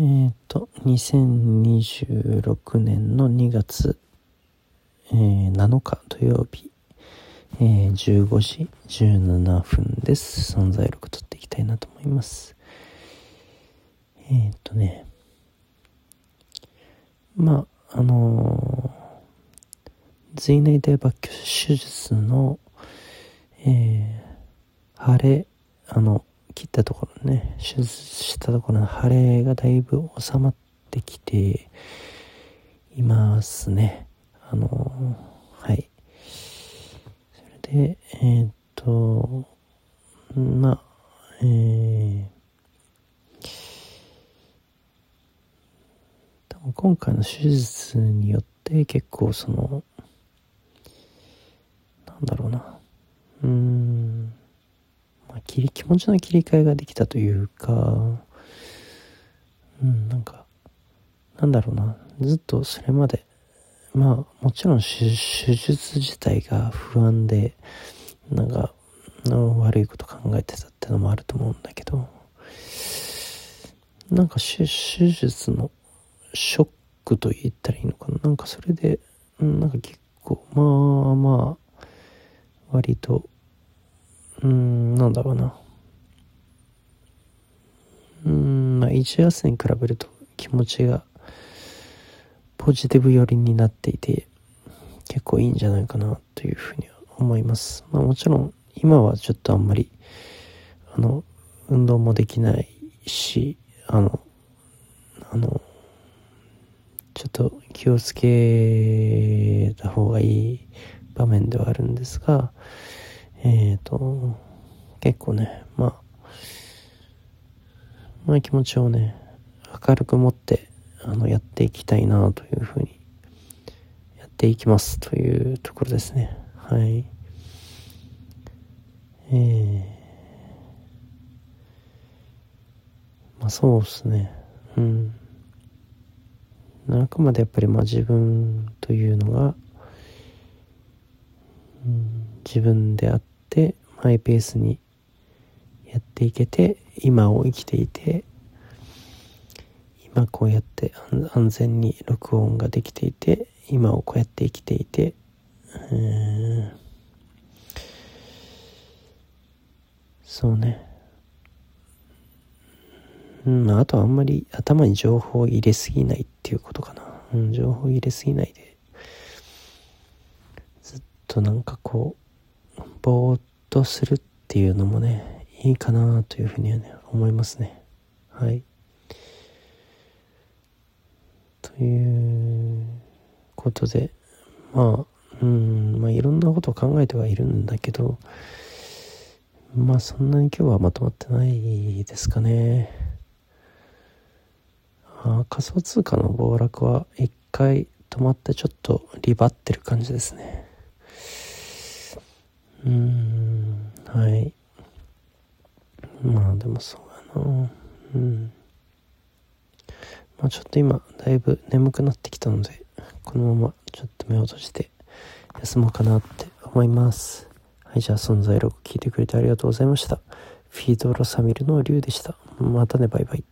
えっ、ー、と、2026年の2月、えー、7日土曜日、えー、15時17分です。存在録取っていきたいなと思います。えっ、ー、とね、まあ、あのー、髄内大抜去手術の、えー、腫れ、あの、切ったところね、手術したところの腫れがだいぶ収まってきていますね。あの、はい。それで、えー、っと、まあ、えー、多分今回の手術によって結構その、なんだろうな、うーん、切り気持ちの切り替えができたというかうんなんかなんだろうな。ずっとそれまでまあもちろん手術自体が不安でなんか悪いこと考えてたってのもあると思うんだけどなんか手術のショックと言ったらいいのかな。なんかそれでなんか結構まあまあ割とうーん、なんだろうな。うーん、まあ、1月に比べると気持ちがポジティブ寄りになっていて、結構いいんじゃないかなというふうには思います。まあもちろん今はちょっとあんまり、あの、運動もできないし、あの、あの、ちょっと気をつけた方がいい場面ではあるんですが、えっ、ー、と、結構ね、まあ、まあ気持ちをね、明るく持って、あの、やっていきたいなというふうに、やっていきますというところですね。はい。えー、まあそうですね。うん。あくまでやっぱりまあ自分というのが、うん、自分であって、マイペースにやっていけて、今を生きていて、今こうやって安全に録音ができていて、今をこうやって生きていて、うんそうね。うん、あとはあんまり頭に情報を入れすぎないっていうことかな。うん、情報入れすぎないで、ずっとなんかこう、ぼーっとするっていうのもね、いいかなというふうにはね、思いますね。はい。ということで、まあ、うん、まあいろんなことを考えてはいるんだけど、まあそんなに今日はまとまってないですかね。あ仮想通貨の暴落は一回止まってちょっとリバってる感じですね。うん、はい。まあでもそうやな。うん。まあちょっと今、だいぶ眠くなってきたので、このままちょっと目を閉じて休もうかなって思います。はい、じゃあ存在録聞いてくれてありがとうございました。フィードロサミルの竜でした。またね、バイバイ。